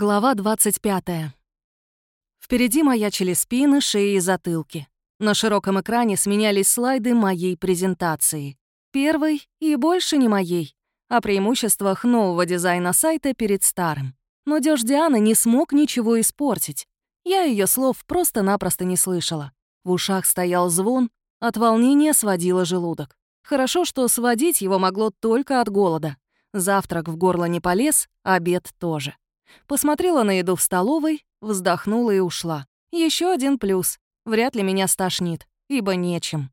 Глава 25. Впереди маячили спины, шеи и затылки. На широком экране сменялись слайды моей презентации. Первый и больше не моей, о преимуществах нового дизайна сайта перед старым. Но дёж Дианы не смог ничего испортить. Я ее слов просто-напросто не слышала. В ушах стоял звон, от волнения сводило желудок. Хорошо, что сводить его могло только от голода. Завтрак в горло не полез, обед тоже. Посмотрела на еду в столовой, вздохнула и ушла. Еще один плюс. Вряд ли меня стошнит, ибо нечем.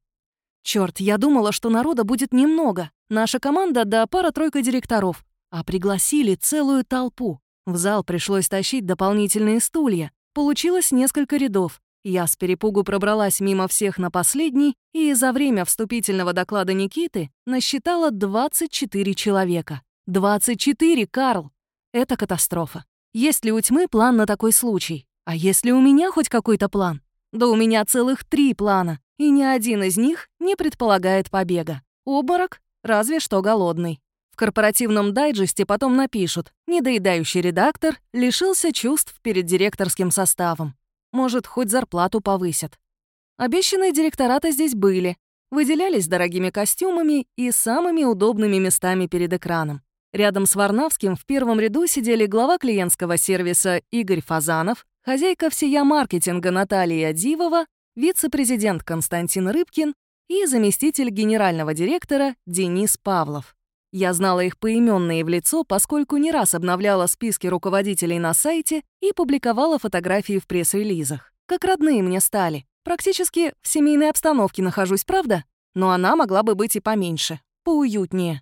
Черт, я думала, что народа будет немного. Наша команда да пара-тройка директоров. А пригласили целую толпу. В зал пришлось тащить дополнительные стулья. Получилось несколько рядов. Я с перепугу пробралась мимо всех на последний и за время вступительного доклада Никиты насчитала 24 человека. 24, Карл! Это катастрофа. Есть ли у тьмы план на такой случай? А есть ли у меня хоть какой-то план? Да у меня целых три плана, и ни один из них не предполагает побега. Обморок, разве что голодный. В корпоративном дайджесте потом напишут «Недоедающий редактор лишился чувств перед директорским составом». Может, хоть зарплату повысят. Обещанные директораты здесь были, выделялись дорогими костюмами и самыми удобными местами перед экраном. Рядом с Варнавским в первом ряду сидели глава клиентского сервиса Игорь Фазанов, хозяйка всея маркетинга Наталья Дивова, вице-президент Константин Рыбкин и заместитель генерального директора Денис Павлов. Я знала их поименные в лицо, поскольку не раз обновляла списки руководителей на сайте и публиковала фотографии в пресс-релизах. Как родные мне стали. Практически в семейной обстановке нахожусь, правда? Но она могла бы быть и поменьше, поуютнее.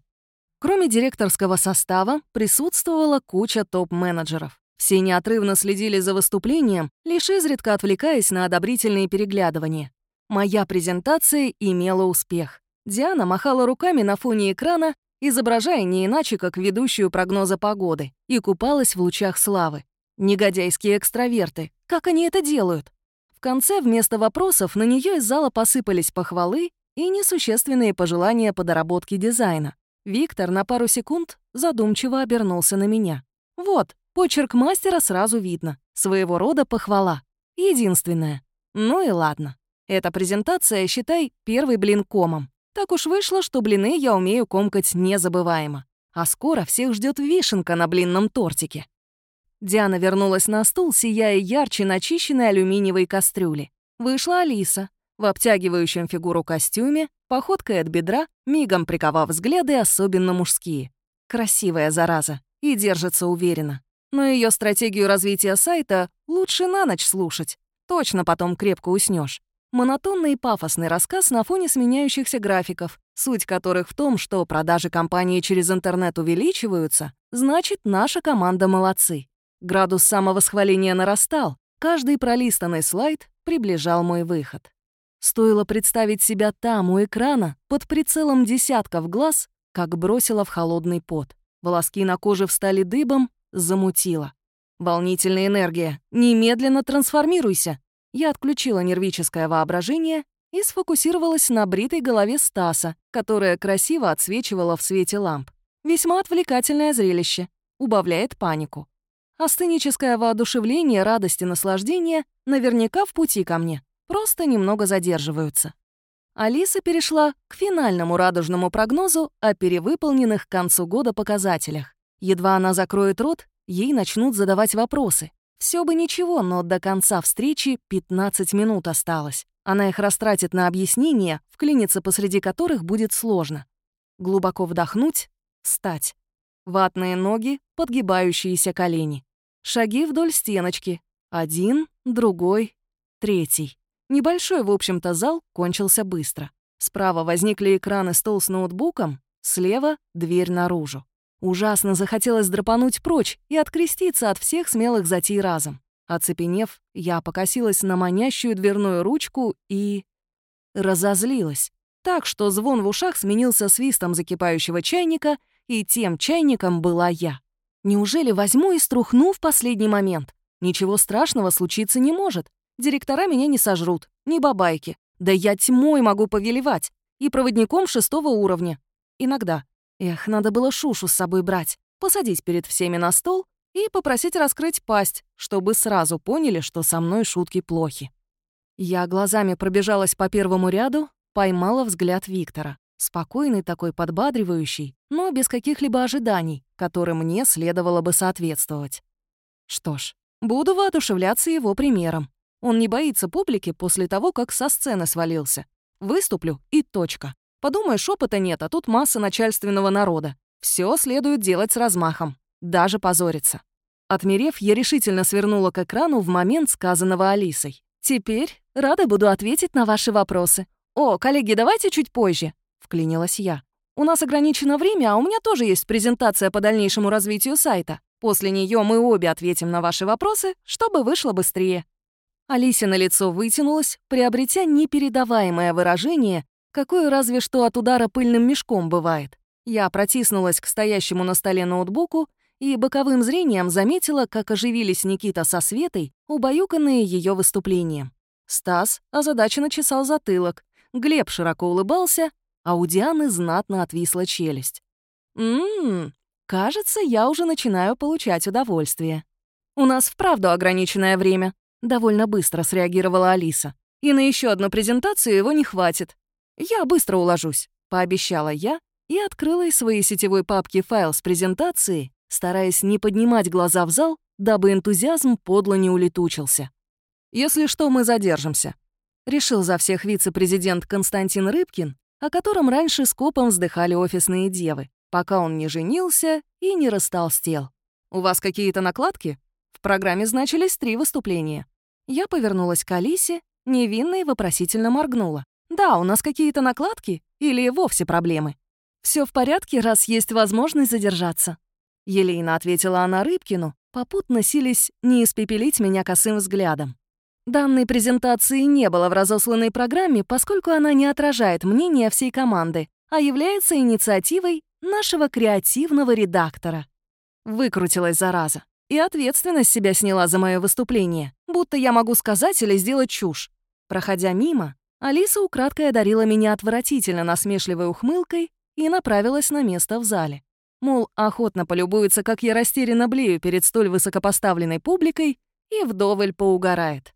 Кроме директорского состава, присутствовала куча топ-менеджеров. Все неотрывно следили за выступлением, лишь изредка отвлекаясь на одобрительные переглядывания. Моя презентация имела успех. Диана махала руками на фоне экрана, изображая не иначе, как ведущую прогноза погоды, и купалась в лучах славы. Негодяйские экстраверты. Как они это делают? В конце вместо вопросов на нее из зала посыпались похвалы и несущественные пожелания по доработке дизайна. Виктор на пару секунд задумчиво обернулся на меня. Вот, почерк мастера сразу видно. Своего рода похвала. Единственная. Ну и ладно. Эта презентация, считай, первый блин комом. Так уж вышло, что блины я умею комкать незабываемо. А скоро всех ждет вишенка на блинном тортике. Диана вернулась на стул, сияя ярче начищенной алюминиевой кастрюли. Вышла Алиса в обтягивающем фигуру костюме, походкой от бедра, мигом приковав взгляды особенно мужские. Красивая зараза и держится уверенно. Но ее стратегию развития сайта лучше на ночь слушать. Точно потом крепко уснешь. Монотонный и пафосный рассказ на фоне сменяющихся графиков, суть которых в том, что продажи компании через интернет увеличиваются, значит, наша команда молодцы. Градус самовосхваления нарастал, каждый пролистанный слайд приближал мой выход. Стоило представить себя там, у экрана, под прицелом десятков глаз, как бросила в холодный пот. Волоски на коже встали дыбом, замутило. Волнительная энергия. Немедленно трансформируйся. Я отключила нервическое воображение и сфокусировалась на бритой голове Стаса, которая красиво отсвечивала в свете ламп. Весьма отвлекательное зрелище. Убавляет панику. А сценическое воодушевление, радость и наслаждение наверняка в пути ко мне просто немного задерживаются. Алиса перешла к финальному радужному прогнозу о перевыполненных к концу года показателях. Едва она закроет рот, ей начнут задавать вопросы. Все бы ничего, но до конца встречи 15 минут осталось. Она их растратит на объяснения, вклиниться посреди которых будет сложно. Глубоко вдохнуть, встать. Ватные ноги, подгибающиеся колени. Шаги вдоль стеночки. Один, другой, третий. Небольшой, в общем-то, зал кончился быстро. Справа возникли экраны стол с ноутбуком, слева — дверь наружу. Ужасно захотелось драпануть прочь и откреститься от всех смелых затей разом. Оцепенев, я покосилась на манящую дверную ручку и... разозлилась. Так что звон в ушах сменился свистом закипающего чайника, и тем чайником была я. Неужели возьму и струхну в последний момент? Ничего страшного случиться не может. Директора меня не сожрут, ни бабайки. Да я тьмой могу повелевать. И проводником шестого уровня. Иногда. Эх, надо было Шушу с собой брать, посадить перед всеми на стол и попросить раскрыть пасть, чтобы сразу поняли, что со мной шутки плохи. Я глазами пробежалась по первому ряду, поймала взгляд Виктора. Спокойный такой, подбадривающий, но без каких-либо ожиданий, которым мне следовало бы соответствовать. Что ж, буду воодушевляться его примером. Он не боится публики после того, как со сцены свалился. Выступлю и точка. Подумаешь, опыта нет, а тут масса начальственного народа. Все следует делать с размахом. Даже позориться. Отмерев, я решительно свернула к экрану в момент сказанного Алисой. «Теперь рада буду ответить на ваши вопросы. О, коллеги, давайте чуть позже», — вклинилась я. «У нас ограничено время, а у меня тоже есть презентация по дальнейшему развитию сайта. После нее мы обе ответим на ваши вопросы, чтобы вышло быстрее». Алисе на лицо вытянулась, приобретя непередаваемое выражение, какое разве что от удара пыльным мешком бывает. Я протиснулась к стоящему на столе ноутбуку и боковым зрением заметила, как оживились Никита со Светой, убаюканные ее выступлением. Стас озадаченно чесал затылок, Глеб широко улыбался, а у Дианы знатно отвисла челюсть. «Ммм, кажется, я уже начинаю получать удовольствие. У нас вправду ограниченное время», — довольно быстро среагировала Алиса. «И на еще одну презентацию его не хватит. Я быстро уложусь», — пообещала я и открыла из своей сетевой папки файл с презентацией, стараясь не поднимать глаза в зал, дабы энтузиазм подло не улетучился. «Если что, мы задержимся», — решил за всех вице-президент Константин Рыбкин, о котором раньше скопом вздыхали офисные девы, пока он не женился и не растолстел. «У вас какие-то накладки?» В программе значились три выступления. Я повернулась к Алисе, невинно и вопросительно моргнула. «Да, у нас какие-то накладки или вовсе проблемы?» Все в порядке, раз есть возможность задержаться», — елейно ответила она Рыбкину, попутно сились не испепелить меня косым взглядом. Данной презентации не было в разосланной программе, поскольку она не отражает мнение всей команды, а является инициативой нашего креативного редактора. Выкрутилась зараза. И ответственность себя сняла за мое выступление, будто я могу сказать или сделать чушь. Проходя мимо, Алиса украдкой одарила меня отвратительно насмешливой ухмылкой и направилась на место в зале. Мол, охотно полюбуется, как я растерянно блею перед столь высокопоставленной публикой и вдоволь поугарает.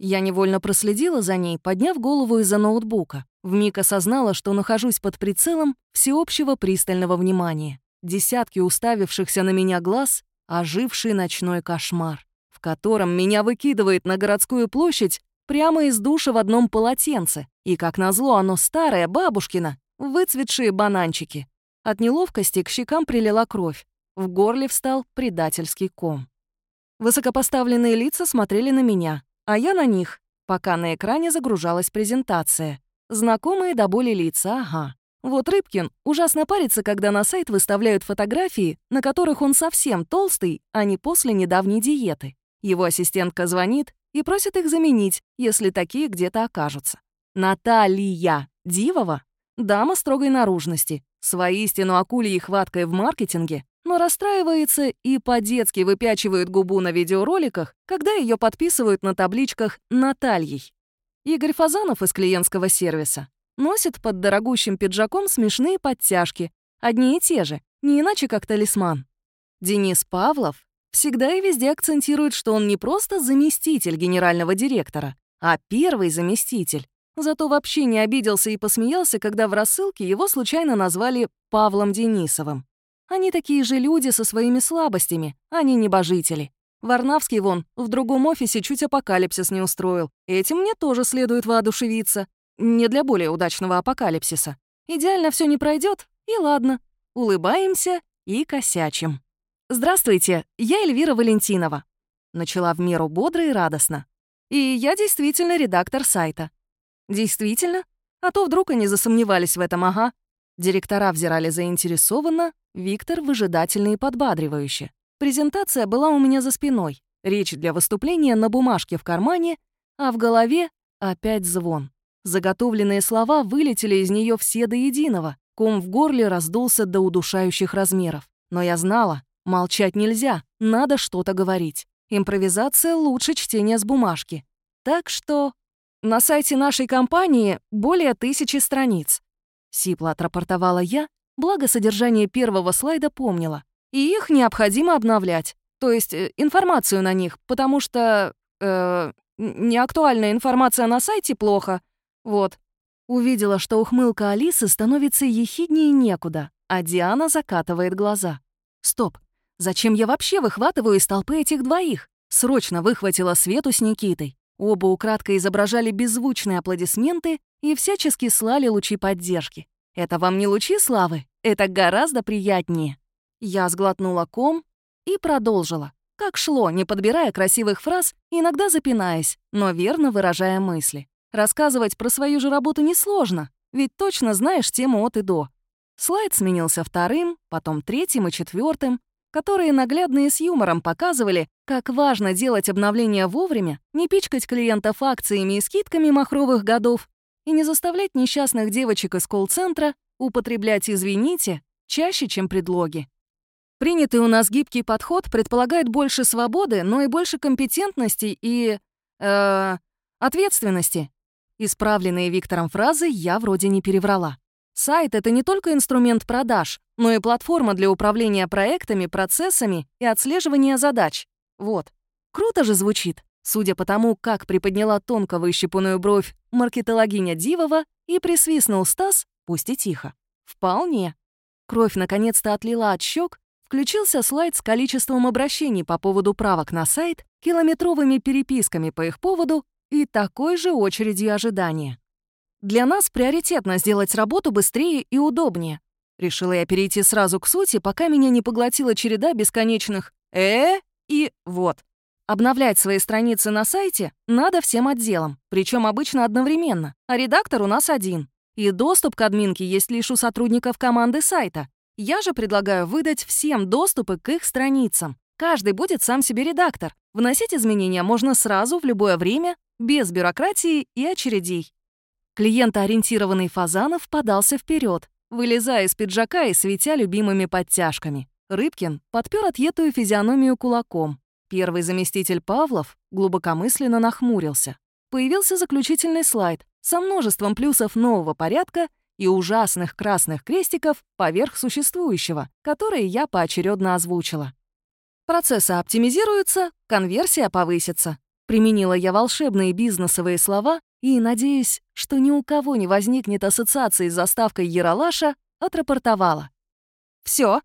Я невольно проследила за ней, подняв голову из-за ноутбука. Вмиг осознала, что нахожусь под прицелом всеобщего пристального внимания. Десятки уставившихся на меня глаз — оживший ночной кошмар, в котором меня выкидывает на городскую площадь прямо из душа в одном полотенце, и, как назло, оно старое, бабушкино, выцветшие бананчики. От неловкости к щекам прилила кровь. В горле встал предательский ком. Высокопоставленные лица смотрели на меня, а я на них, пока на экране загружалась презентация. Знакомые до боли лица, ага. Вот Рыбкин ужасно парится, когда на сайт выставляют фотографии, на которых он совсем толстый, а не после недавней диеты. Его ассистентка звонит и просит их заменить, если такие где-то окажутся. Наталья Дивова Дама строгой наружности, с воистину акульей хваткой в маркетинге, но расстраивается и по-детски выпячивает губу на видеороликах, когда ее подписывают на табличках «Натальей». Игорь Фазанов из клиентского сервиса носит под дорогущим пиджаком смешные подтяжки, одни и те же, не иначе как талисман. Денис Павлов всегда и везде акцентирует, что он не просто заместитель генерального директора, а первый заместитель, Зато вообще не обиделся и посмеялся, когда в рассылке его случайно назвали Павлом Денисовым. Они такие же люди со своими слабостями, они небожители. Варнавский вон в другом офисе чуть апокалипсис не устроил. Этим мне тоже следует воодушевиться. Не для более удачного апокалипсиса. Идеально все не пройдет, и ладно. Улыбаемся и косячим. «Здравствуйте, я Эльвира Валентинова», — начала в меру бодро и радостно. «И я действительно редактор сайта. Действительно? А то вдруг они засомневались в этом, ага. Директора взирали заинтересованно, Виктор выжидательно и подбадривающе. Презентация была у меня за спиной, речь для выступления на бумажке в кармане, а в голове опять звон. Заготовленные слова вылетели из нее все до единого, ком в горле раздулся до удушающих размеров. Но я знала, молчать нельзя, надо что-то говорить. Импровизация лучше чтения с бумажки. Так что на сайте нашей компании более тысячи страниц. Сипло отрапортовала я, благо содержание первого слайда помнила. И их необходимо обновлять. То есть э, информацию на них, потому что... Э, неактуальная информация на сайте плохо. Вот. Увидела, что ухмылка Алисы становится ехиднее некуда, а Диана закатывает глаза. Стоп. Зачем я вообще выхватываю из толпы этих двоих? Срочно выхватила Свету с Никитой. Оба украдко изображали беззвучные аплодисменты и всячески слали лучи поддержки. Это вам не лучи славы? Это гораздо приятнее. Я сглотнула ком и продолжила. Как шло, не подбирая красивых фраз, иногда запинаясь, но верно выражая мысли. Рассказывать про свою же работу несложно, ведь точно знаешь тему от и до. Слайд сменился вторым, потом третьим и четвертым, которые наглядно и с юмором показывали, как важно делать обновления вовремя, не пичкать клиентов акциями и скидками махровых годов и не заставлять несчастных девочек из колл-центра употреблять «извините» чаще, чем предлоги. Принятый у нас гибкий подход предполагает больше свободы, но и больше компетентности и... Э, ответственности. Исправленные Виктором фразы я вроде не переврала. Сайт — это не только инструмент продаж, но и платформа для управления проектами, процессами и отслеживания задач. Вот. Круто же звучит. Судя по тому, как приподняла тонко выщипанную бровь маркетологиня Дивова и присвистнул Стас, пусть и тихо. Вполне. Кровь наконец-то отлила от щек, включился слайд с количеством обращений по поводу правок на сайт, километровыми переписками по их поводу и такой же очередью ожидания. Для нас приоритетно сделать работу быстрее и удобнее. Решила я перейти сразу к сути, пока меня не поглотила череда бесконечных «э» и «вот». Обновлять свои страницы на сайте надо всем отделам, причем обычно одновременно, а редактор у нас один. И доступ к админке есть лишь у сотрудников команды сайта. Я же предлагаю выдать всем доступы к их страницам. Каждый будет сам себе редактор. Вносить изменения можно сразу, в любое время, без бюрократии и очередей. Клиентоориентированный Фазанов подался вперед, вылезая из пиджака и светя любимыми подтяжками. Рыбкин подпер отъетую физиономию кулаком. Первый заместитель Павлов глубокомысленно нахмурился. Появился заключительный слайд со множеством плюсов нового порядка и ужасных красных крестиков поверх существующего, которые я поочередно озвучила. Процессы оптимизируются, конверсия повысится. Применила я волшебные бизнесовые слова и, надеясь, что ни у кого не возникнет ассоциации с заставкой Яралаша, отрапортовала. Все.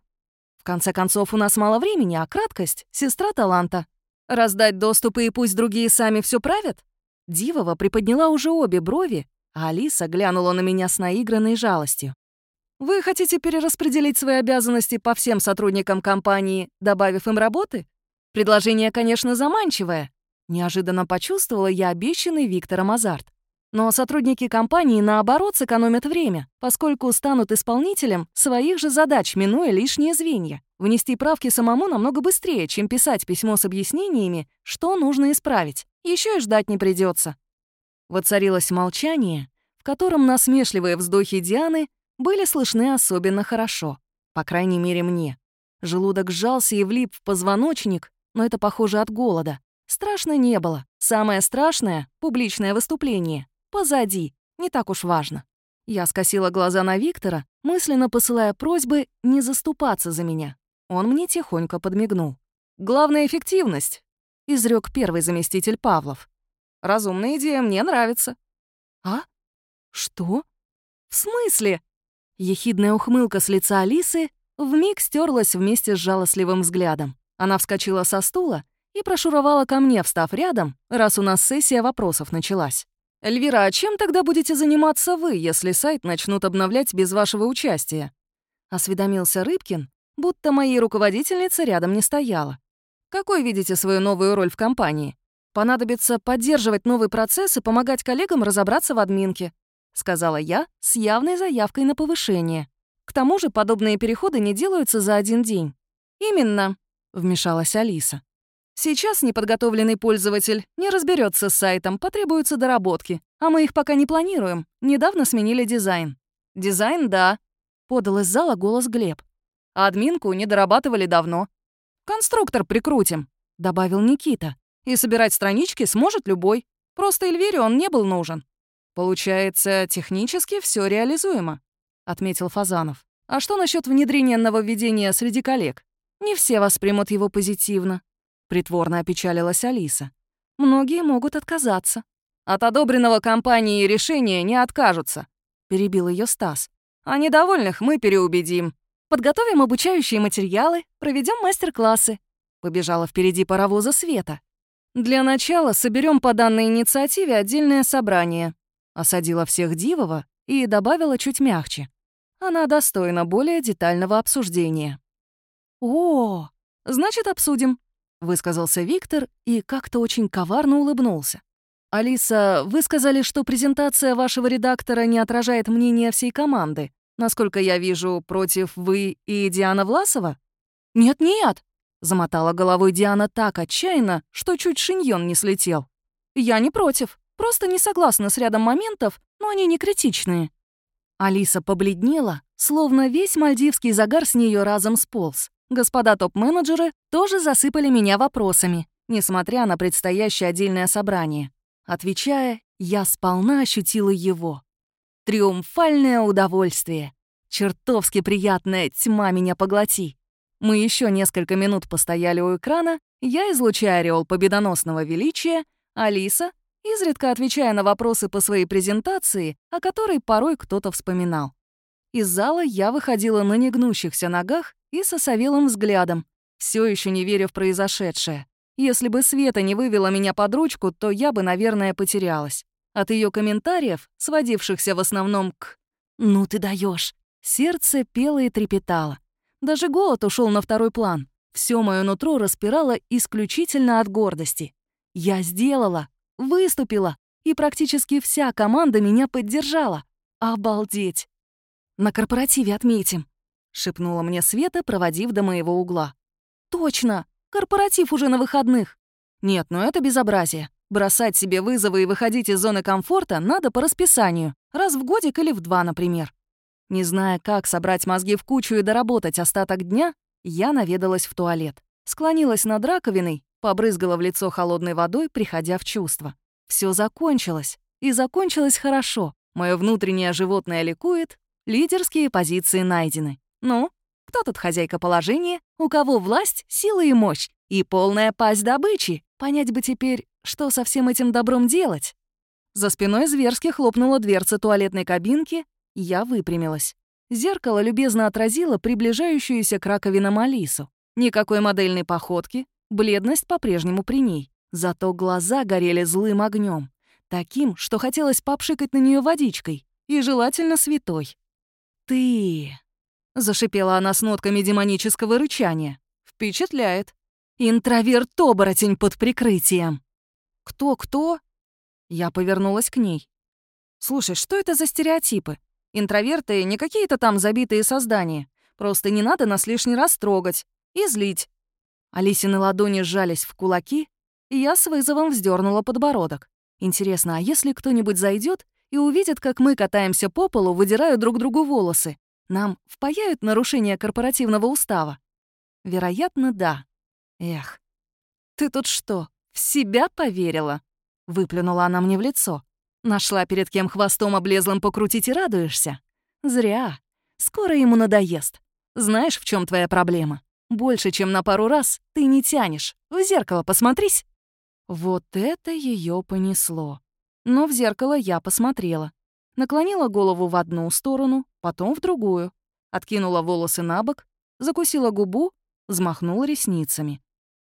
В конце концов, у нас мало времени, а краткость — сестра таланта. Раздать доступы и пусть другие сами все правят? Дивова приподняла уже обе брови, а Алиса глянула на меня с наигранной жалостью. «Вы хотите перераспределить свои обязанности по всем сотрудникам компании, добавив им работы? Предложение, конечно, заманчивое, Неожиданно почувствовала я обещанный Виктором азарт. Но сотрудники компании, наоборот, сэкономят время, поскольку станут исполнителем своих же задач, минуя лишние звенья. Внести правки самому намного быстрее, чем писать письмо с объяснениями, что нужно исправить. Еще и ждать не придется. Воцарилось молчание, в котором насмешливые вздохи Дианы были слышны особенно хорошо. По крайней мере, мне. Желудок сжался и влип в позвоночник, но это, похоже, от голода. Страшно не было. Самое страшное — публичное выступление. Позади. Не так уж важно. Я скосила глаза на Виктора, мысленно посылая просьбы не заступаться за меня. Он мне тихонько подмигнул. «Главная эффективность», — изрек первый заместитель Павлов. «Разумная идея, мне нравится». «А? Что? В смысле?» Ехидная ухмылка с лица Алисы вмиг стерлась вместе с жалостливым взглядом. Она вскочила со стула и прошуровала ко мне, встав рядом, раз у нас сессия вопросов началась. «Эльвира, а чем тогда будете заниматься вы, если сайт начнут обновлять без вашего участия?» Осведомился Рыбкин, будто моей руководительницы рядом не стояла. «Какой видите свою новую роль в компании? Понадобится поддерживать новый процесс и помогать коллегам разобраться в админке», сказала я с явной заявкой на повышение. «К тому же подобные переходы не делаются за один день». «Именно», — вмешалась Алиса. Сейчас неподготовленный пользователь не разберется с сайтом, потребуются доработки. А мы их пока не планируем. Недавно сменили дизайн. Дизайн, да. Подал из зала голос Глеб. Админку не дорабатывали давно. Конструктор прикрутим, добавил Никита. И собирать странички сможет любой. Просто Эльвире он не был нужен. Получается, технически все реализуемо, отметил Фазанов. А что насчет внедрения нововведения среди коллег? Не все воспримут его позитивно. — притворно опечалилась Алиса. «Многие могут отказаться». «От одобренного компанией решения не откажутся», — перебил ее Стас. «А недовольных мы переубедим. Подготовим обучающие материалы, проведем мастер-классы». Побежала впереди паровоза Света. «Для начала соберем по данной инициативе отдельное собрание», — осадила всех Дивова и добавила чуть мягче. Она достойна более детального обсуждения. «О, значит, обсудим», — высказался Виктор и как-то очень коварно улыбнулся. «Алиса, вы сказали, что презентация вашего редактора не отражает мнение всей команды. Насколько я вижу, против вы и Диана Власова?» «Нет-нет», — замотала головой Диана так отчаянно, что чуть шиньон не слетел. «Я не против, просто не согласна с рядом моментов, но они не критичные». Алиса побледнела, словно весь мальдивский загар с нее разом сполз. Господа топ-менеджеры тоже засыпали меня вопросами, несмотря на предстоящее отдельное собрание. Отвечая, я сполна ощутила его. Триумфальное удовольствие. Чертовски приятная тьма меня поглоти. Мы еще несколько минут постояли у экрана, я излучая ореол победоносного величия, Алиса, изредка отвечая на вопросы по своей презентации, о которой порой кто-то вспоминал. Из зала я выходила на негнущихся ногах и со совелым взглядом, все еще не веря в произошедшее. Если бы Света не вывела меня под ручку, то я бы, наверное, потерялась. От ее комментариев, сводившихся в основном к «ну ты даешь, сердце пело и трепетало. Даже голод ушел на второй план. Все мое нутро распирало исключительно от гордости. Я сделала, выступила, и практически вся команда меня поддержала. Обалдеть! На корпоративе отметим, шепнула мне Света, проводив до моего угла. Точно! Корпоратив уже на выходных. Нет, ну это безобразие. Бросать себе вызовы и выходить из зоны комфорта надо по расписанию, раз в годик или в два, например. Не зная, как собрать мозги в кучу и доработать остаток дня, я наведалась в туалет. Склонилась над раковиной, побрызгала в лицо холодной водой, приходя в чувство. Все закончилось. И закончилось хорошо. Мое внутреннее животное ликует, лидерские позиции найдены. Ну, кто тут хозяйка положения, у кого власть, сила и мощь, и полная пасть добычи? Понять бы теперь, что со всем этим добром делать? За спиной зверски хлопнула дверца туалетной кабинки, я выпрямилась. Зеркало любезно отразило приближающуюся к раковинам Алису. Никакой модельной походки, бледность по-прежнему при ней. Зато глаза горели злым огнем, таким, что хотелось попшикать на нее водичкой, и желательно святой. «Ты...» Зашипела она с нотками демонического рычания. Впечатляет. Интроверт-оборотень под прикрытием. Кто-кто? Я повернулась к ней. Слушай, что это за стереотипы? Интроверты не какие-то там забитые создания. Просто не надо нас лишний раз трогать и злить. Алисины ладони сжались в кулаки, и я с вызовом вздернула подбородок. Интересно, а если кто-нибудь зайдет и увидит, как мы катаемся по полу, выдирая друг другу волосы, нам впаяют нарушение корпоративного устава? Вероятно, да. Эх. Ты тут что, в себя поверила? Выплюнула она мне в лицо. Нашла перед кем хвостом облезлым покрутить и радуешься? Зря. Скоро ему надоест. Знаешь, в чем твоя проблема? Больше, чем на пару раз, ты не тянешь. В зеркало посмотрись. Вот это ее понесло. Но в зеркало я посмотрела. Наклонила голову в одну сторону, потом в другую. Откинула волосы на бок, закусила губу, взмахнула ресницами.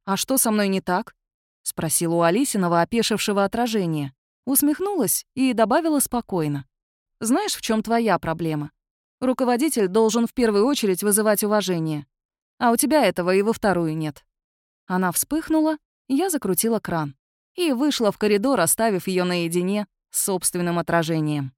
«А что со мной не так?» — спросила у Алисиного опешившего отражения. Усмехнулась и добавила спокойно. «Знаешь, в чем твоя проблема? Руководитель должен в первую очередь вызывать уважение. А у тебя этого и во вторую нет». Она вспыхнула, я закрутила кран и вышла в коридор, оставив ее наедине с собственным отражением.